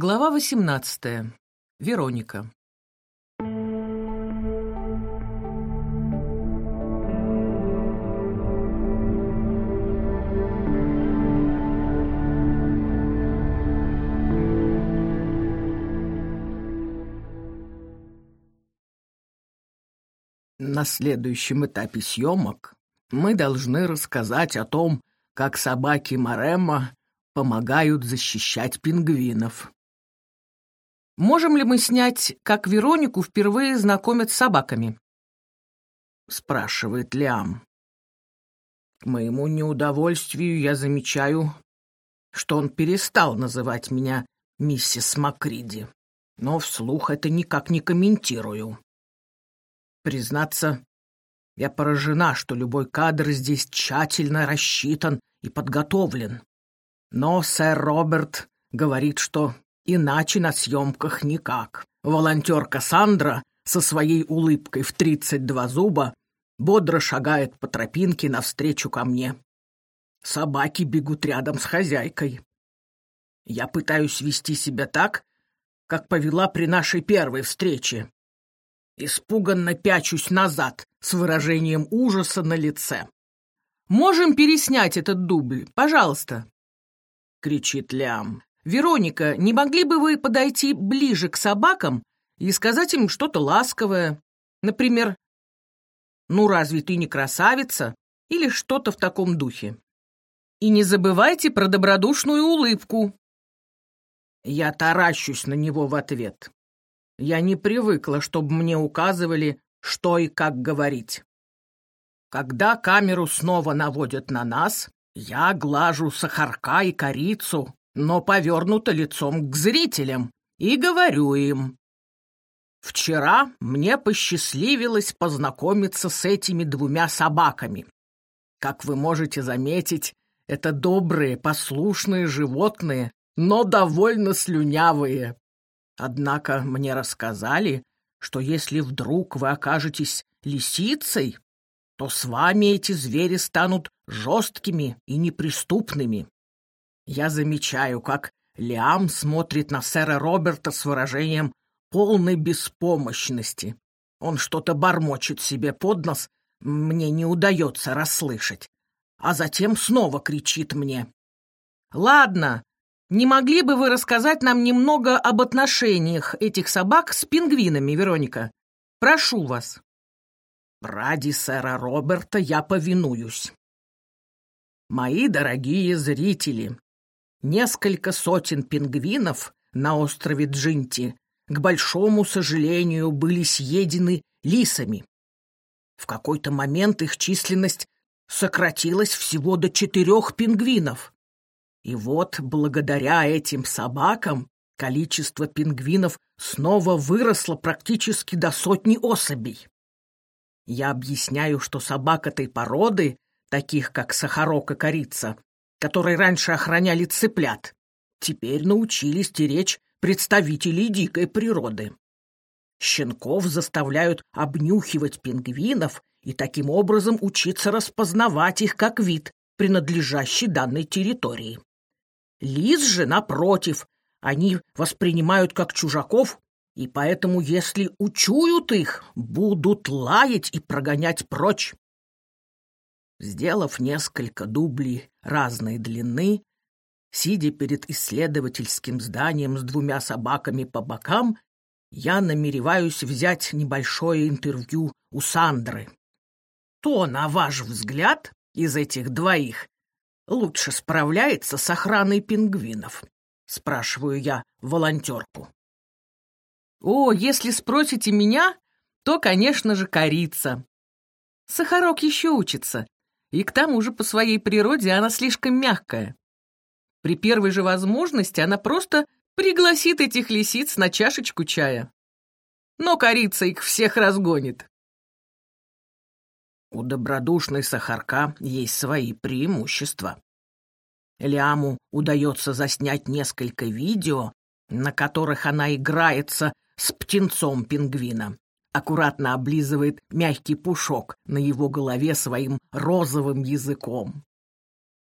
Глава 18. Вероника. На следующем этапе съемок мы должны рассказать о том, как собаки Марема помогают защищать пингвинов. Можем ли мы снять, как Веронику впервые знакомят с собаками? Спрашивает Лиам. К моему неудовольствию я замечаю, что он перестал называть меня миссис Макриди, но вслух это никак не комментирую. Признаться, я поражена, что любой кадр здесь тщательно рассчитан и подготовлен. Но сэр Роберт говорит, что иначе на съемках никак. Волонтер Кассандра со своей улыбкой в тридцать два зуба бодро шагает по тропинке навстречу ко мне. Собаки бегут рядом с хозяйкой. Я пытаюсь вести себя так, как повела при нашей первой встрече. Испуганно пячусь назад с выражением ужаса на лице. «Можем переснять этот дубль, пожалуйста?» — кричит Лям. «Вероника, не могли бы вы подойти ближе к собакам и сказать им что-то ласковое? Например, «Ну, разве ты не красавица?» или что-то в таком духе. И не забывайте про добродушную улыбку. Я таращусь на него в ответ. Я не привыкла, чтобы мне указывали, что и как говорить. Когда камеру снова наводят на нас, я глажу сахарка и корицу, но повернуто лицом к зрителям, и говорю им. Вчера мне посчастливилось познакомиться с этими двумя собаками. Как вы можете заметить, это добрые, послушные животные, но довольно слюнявые. Однако мне рассказали, что если вдруг вы окажетесь лисицей, то с вами эти звери станут жесткими и неприступными. Я замечаю, как Лиам смотрит на сэра Роберта с выражением полной беспомощности. Он что-то бормочет себе под нос, мне не удается расслышать, а затем снова кричит мне. «Ладно, не могли бы вы рассказать нам немного об отношениях этих собак с пингвинами, Вероника? Прошу вас». Ради сэра Роберта я повинуюсь. Мои дорогие зрители, несколько сотен пингвинов на острове Джинти, к большому сожалению, были съедены лисами. В какой-то момент их численность сократилась всего до четырех пингвинов. И вот, благодаря этим собакам, количество пингвинов снова выросло практически до сотни особей. Я объясняю, что собак этой породы, таких как сахарок и корица, которые раньше охраняли цыплят, теперь научились стеречь представителей дикой природы. Щенков заставляют обнюхивать пингвинов и таким образом учиться распознавать их как вид, принадлежащий данной территории. Лис же, напротив, они воспринимают как чужаков и поэтому, если учуют их, будут лаять и прогонять прочь. Сделав несколько дублей разной длины, сидя перед исследовательским зданием с двумя собаками по бокам, я намереваюсь взять небольшое интервью у Сандры. Кто, на ваш взгляд, из этих двоих лучше справляется с охраной пингвинов? Спрашиваю я волонтерку. О, если спросите меня, то, конечно же, корица. Сахарок еще учится, и к тому же по своей природе она слишком мягкая. При первой же возможности она просто пригласит этих лисиц на чашечку чая. Но корица их всех разгонит. У добродушной сахарка есть свои преимущества. Лиаму удается заснять несколько видео, на которых она играется с птенцом пингвина. Аккуратно облизывает мягкий пушок на его голове своим розовым языком.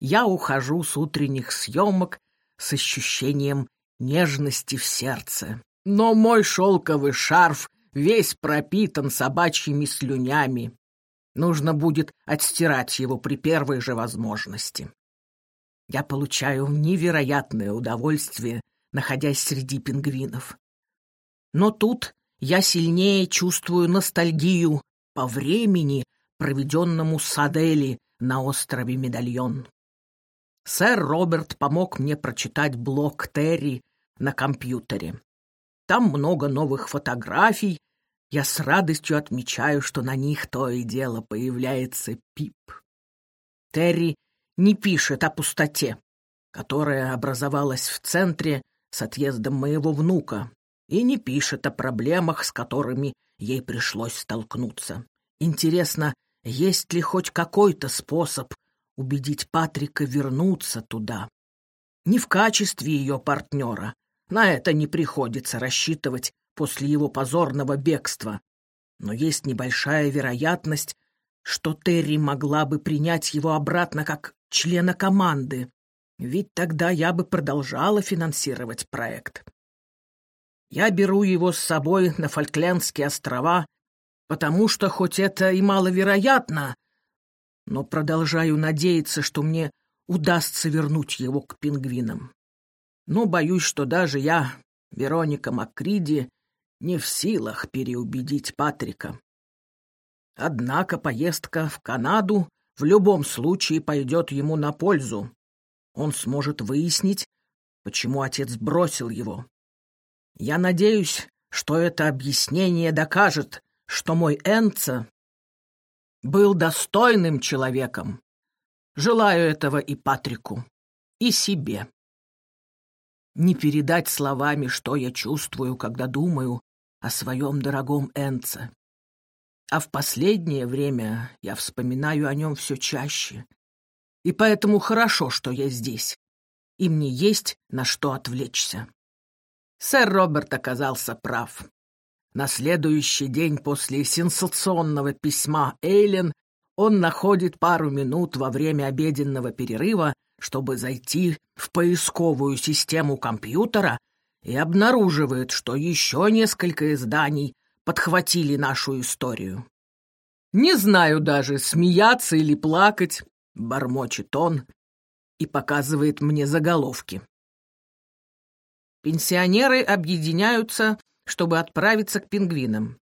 Я ухожу с утренних съемок с ощущением нежности в сердце. Но мой шелковый шарф весь пропитан собачьими слюнями. Нужно будет отстирать его при первой же возможности. Я получаю невероятное удовольствие, находясь среди пингвинов. Но тут я сильнее чувствую ностальгию по времени, проведенному с Адели на острове Медальон. Сэр Роберт помог мне прочитать блог Терри на компьютере. Там много новых фотографий. Я с радостью отмечаю, что на них то и дело появляется Пип. Терри не пишет о пустоте, которая образовалась в центре с отъездом моего внука, и не пишет о проблемах, с которыми ей пришлось столкнуться. Интересно, есть ли хоть какой-то способ убедить Патрика вернуться туда? Не в качестве ее партнера. На это не приходится рассчитывать после его позорного бегства. Но есть небольшая вероятность, что Терри могла бы принять его обратно как члена команды, ведь тогда я бы продолжала финансировать проект. Я беру его с собой на Фольклендские острова, потому что хоть это и маловероятно, но продолжаю надеяться, что мне удастся вернуть его к пингвинам. Но боюсь, что даже я, Вероника Макриди, не в силах переубедить Патрика. Однако поездка в Канаду в любом случае пойдет ему на пользу. Он сможет выяснить, почему отец бросил его. Я надеюсь, что это объяснение докажет, что мой Энца был достойным человеком. Желаю этого и Патрику, и себе. Не передать словами, что я чувствую, когда думаю о своем дорогом Энце. А в последнее время я вспоминаю о нем все чаще. И поэтому хорошо, что я здесь, и мне есть на что отвлечься. Сэр Роберт оказался прав. На следующий день после сенсационного письма Эйлен он находит пару минут во время обеденного перерыва, чтобы зайти в поисковую систему компьютера и обнаруживает, что еще несколько изданий подхватили нашу историю. «Не знаю даже, смеяться или плакать», — бормочет он и показывает мне заголовки. Пенсионеры объединяются, чтобы отправиться к пингвинам.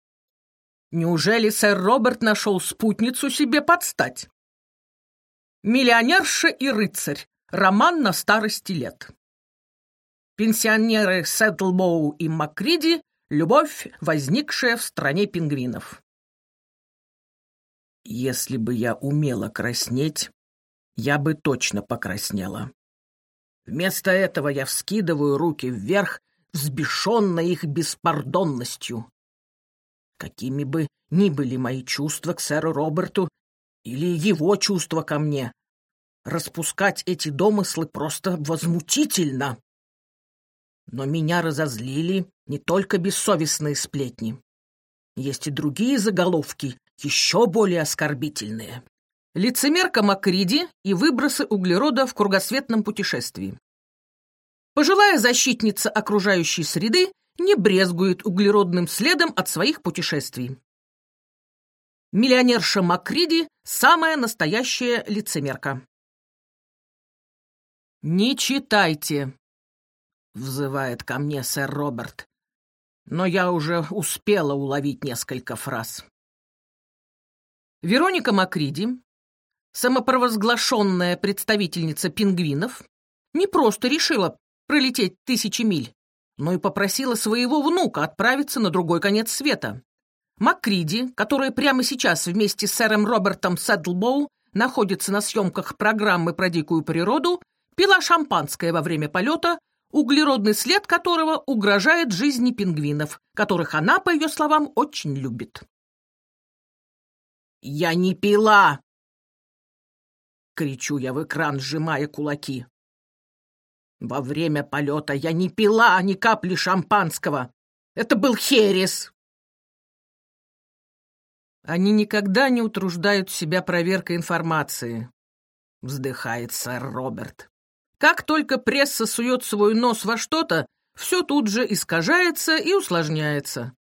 Неужели сэр Роберт нашел спутницу себе подстать? Миллионерша и рыцарь. Роман на старости лет. Пенсионеры Сэдлбоу и Макриди — любовь, возникшая в стране пингвинов. Если бы я умела краснеть, я бы точно покраснела. Вместо этого я вскидываю руки вверх, взбешенная их беспардонностью. Какими бы ни были мои чувства к сэру Роберту или его чувства ко мне, распускать эти домыслы просто возмутительно. Но меня разозлили не только бессовестные сплетни. Есть и другие заголовки, еще более оскорбительные лицемерка Макриди и выбросы углерода в кругосветном путешествии. Пожилая защитница окружающей среды не брезгует углеродным следом от своих путешествий. Миллионерша Макриди – самая настоящая лицемерка. «Не читайте», — взывает ко мне сэр Роберт, но я уже успела уловить несколько фраз. Вероника Макриди самопровозглашенная представительница пингвинов, не просто решила пролететь тысячи миль, но и попросила своего внука отправиться на другой конец света. Маккриди, которая прямо сейчас вместе с сэром Робертом Сэдлбоу находится на съемках программы про дикую природу, пила шампанское во время полета, углеродный след которого угрожает жизни пингвинов, которых она, по ее словам, очень любит. «Я не пила!» Кричу я в экран, сжимая кулаки. Во время полета я не пила ни капли шампанского. Это был херес. Они никогда не утруждают себя проверкой информации, вздыхает сэр Роберт. Как только пресса сует свой нос во что-то, все тут же искажается и усложняется.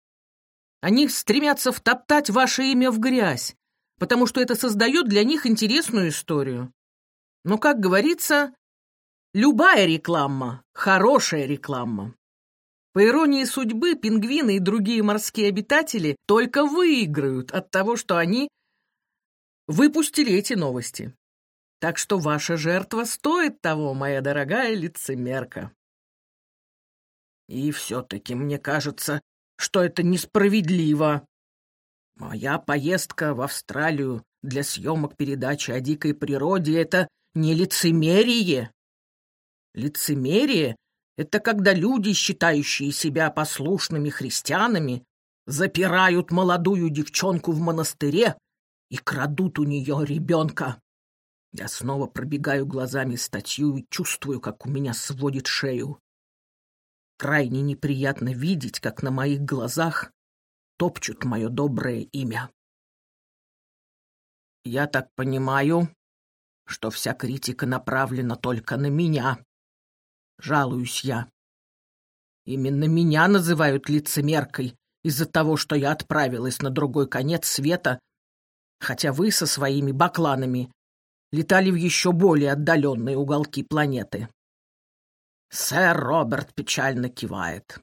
Они стремятся втоптать ваше имя в грязь, потому что это создает для них интересную историю. Но, как говорится, любая реклама — хорошая реклама. По иронии судьбы, пингвины и другие морские обитатели только выиграют от того, что они выпустили эти новости. Так что ваша жертва стоит того, моя дорогая лицемерка. И все-таки мне кажется, что это несправедливо. Моя поездка в Австралию для съемок передачи о дикой природе — это не лицемерие. Лицемерие — это когда люди, считающие себя послушными христианами, запирают молодую девчонку в монастыре и крадут у нее ребенка. Я снова пробегаю глазами статью и чувствую, как у меня сводит шею. Крайне неприятно видеть, как на моих глазах топчут мое доброе имя. Я так понимаю, что вся критика направлена только на меня. Жалуюсь я. Именно меня называют лицемеркой из-за того, что я отправилась на другой конец света, хотя вы со своими бакланами летали в еще более отдаленные уголки планеты. Сэр Роберт печально кивает.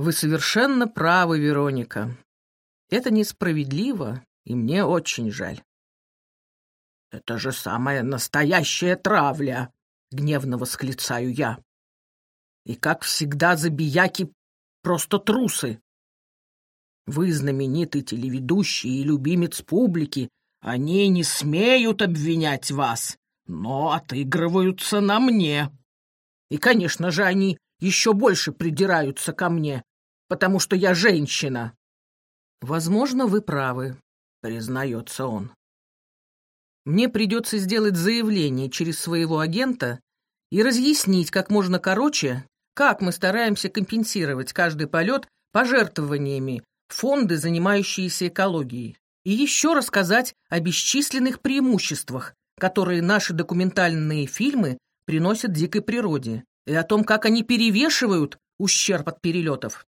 Вы совершенно правы, Вероника. Это несправедливо, и мне очень жаль. Это же самая настоящая травля, гневно восклицаю я. И, как всегда, забияки просто трусы. Вы знаменитый телеведущий и любимец публики, они не смеют обвинять вас, но отыгрываются на мне. И, конечно же, они еще больше придираются ко мне, потому что я женщина. Возможно, вы правы, признается он. Мне придется сделать заявление через своего агента и разъяснить как можно короче, как мы стараемся компенсировать каждый полет пожертвованиями фонды, занимающиеся экологией, и еще рассказать о бесчисленных преимуществах, которые наши документальные фильмы приносят дикой природе, и о том, как они перевешивают ущерб от перелетов.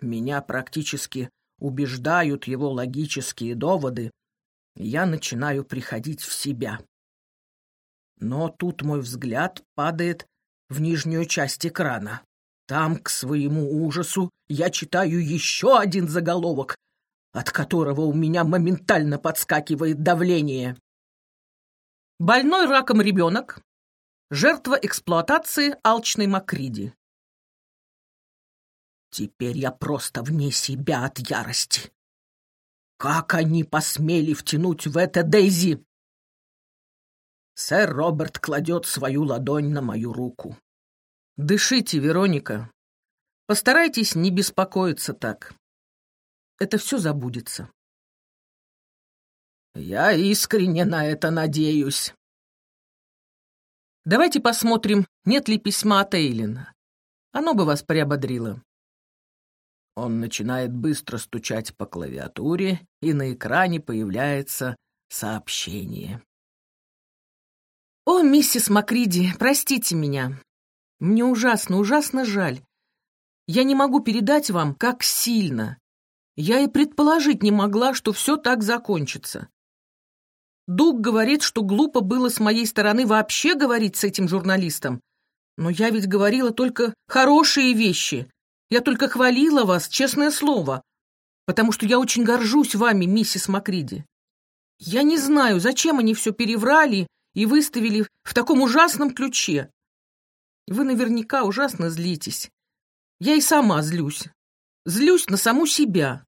Меня практически убеждают его логические доводы, я начинаю приходить в себя. Но тут мой взгляд падает в нижнюю часть экрана. Там, к своему ужасу, я читаю еще один заголовок, от которого у меня моментально подскакивает давление. Больной раком ребенок, жертва эксплуатации алчной Макриди. Теперь я просто вне себя от ярости. Как они посмели втянуть в это Дейзи? Сэр Роберт кладет свою ладонь на мою руку. Дышите, Вероника. Постарайтесь не беспокоиться так. Это все забудется. Я искренне на это надеюсь. Давайте посмотрим, нет ли письма от Эйлина. Оно бы вас приободрило. Он начинает быстро стучать по клавиатуре, и на экране появляется сообщение. «О, миссис Макриди, простите меня. Мне ужасно, ужасно жаль. Я не могу передать вам, как сильно. Я и предположить не могла, что все так закончится. Дуг говорит, что глупо было с моей стороны вообще говорить с этим журналистом. Но я ведь говорила только хорошие вещи. Я только хвалила вас, честное слово. Потому что я очень горжусь вами, миссис Макриди. Я не знаю, зачем они все переврали и выставили в таком ужасном ключе. Вы наверняка ужасно злитесь. Я и сама злюсь. Злюсь на саму себя.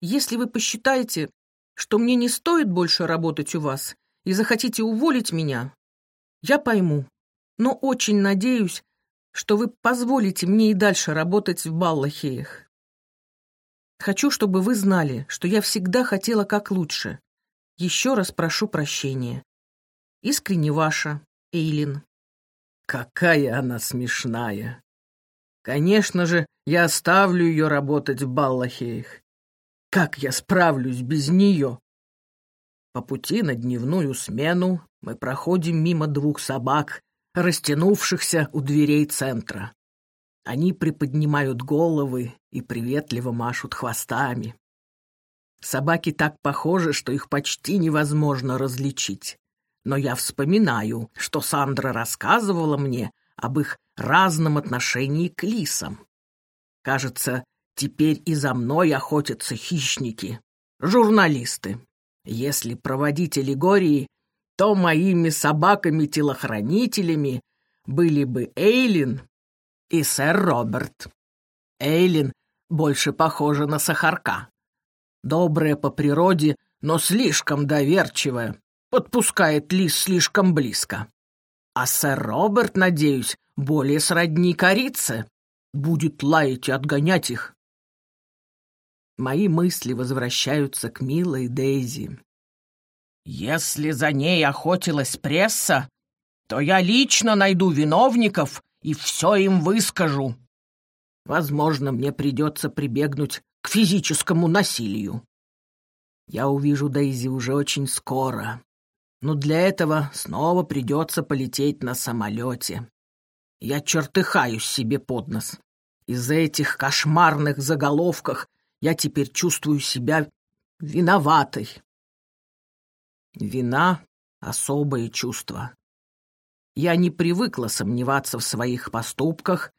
Если вы посчитаете, что мне не стоит больше работать у вас и захотите уволить меня, я пойму. Но очень надеюсь, что вы позволите мне и дальше работать в Баллахеях. Хочу, чтобы вы знали, что я всегда хотела как лучше. Еще раз прошу прощения. Искренне ваша, Эйлин. Какая она смешная. Конечно же, я оставлю ее работать в Баллахеях. Как я справлюсь без нее? По пути на дневную смену мы проходим мимо двух собак, растянувшихся у дверей центра. Они приподнимают головы и приветливо машут хвостами. Собаки так похожи, что их почти невозможно различить. Но я вспоминаю, что Сандра рассказывала мне об их разном отношении к лисам. Кажется, теперь и за мной охотятся хищники, журналисты. Если проводить аллегории, то моими собаками-телохранителями были бы Эйлин и сэр Роберт. Эйлин больше похожа на сахарка. Добрая по природе, но слишком доверчивая, подпускает лис слишком близко. А сэр Роберт, надеюсь, более сродни корице, будет лаять и отгонять их. Мои мысли возвращаются к милой Дейзи. Если за ней охотилась пресса, то я лично найду виновников и все им выскажу. Возможно, мне придется прибегнуть к физическому насилию. Я увижу Дейзи уже очень скоро, но для этого снова придется полететь на самолете. Я чертыхаюсь себе под нос. Из-за этих кошмарных заголовках я теперь чувствую себя виноватой. Вина — особое чувство. Я не привыкла сомневаться в своих поступках,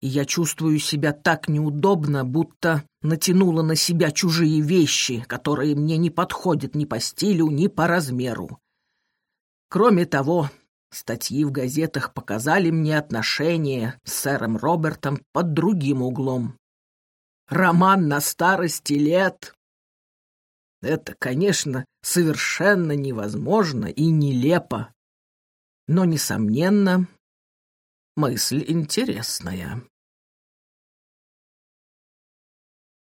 и я чувствую себя так неудобно, будто натянула на себя чужие вещи, которые мне не подходят ни по стилю, ни по размеру. Кроме того, статьи в газетах показали мне отношения с сэром Робертом под другим углом. Роман на старости лет. Это, конечно, совершенно невозможно и нелепо. Но, несомненно, мысль интересная.